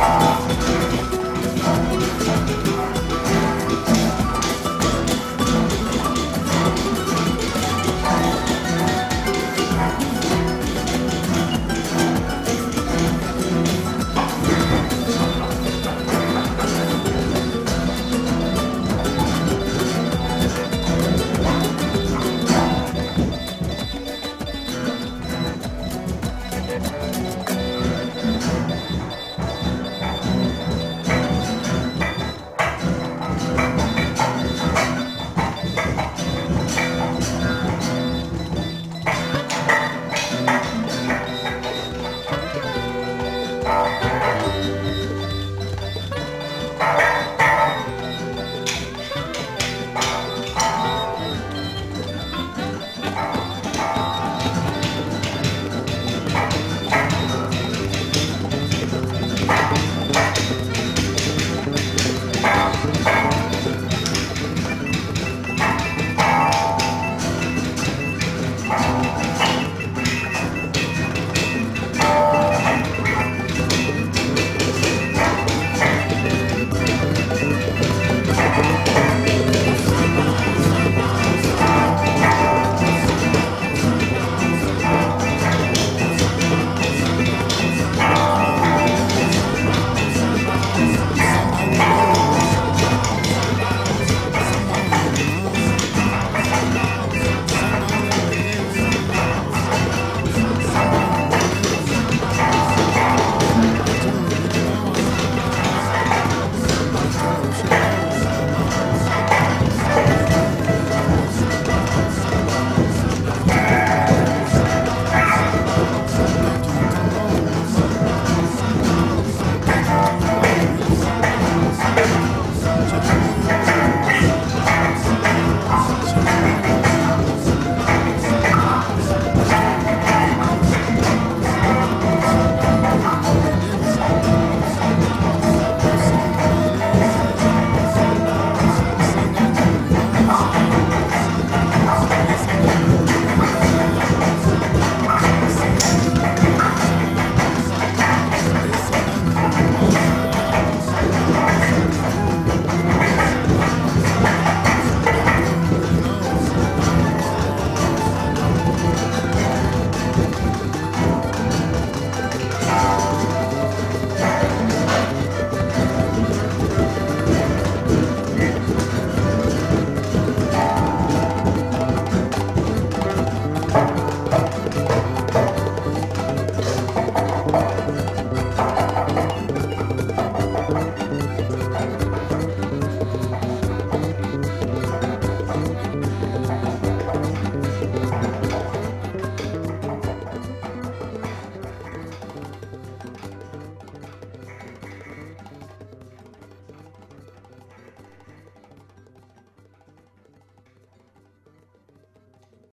Ah.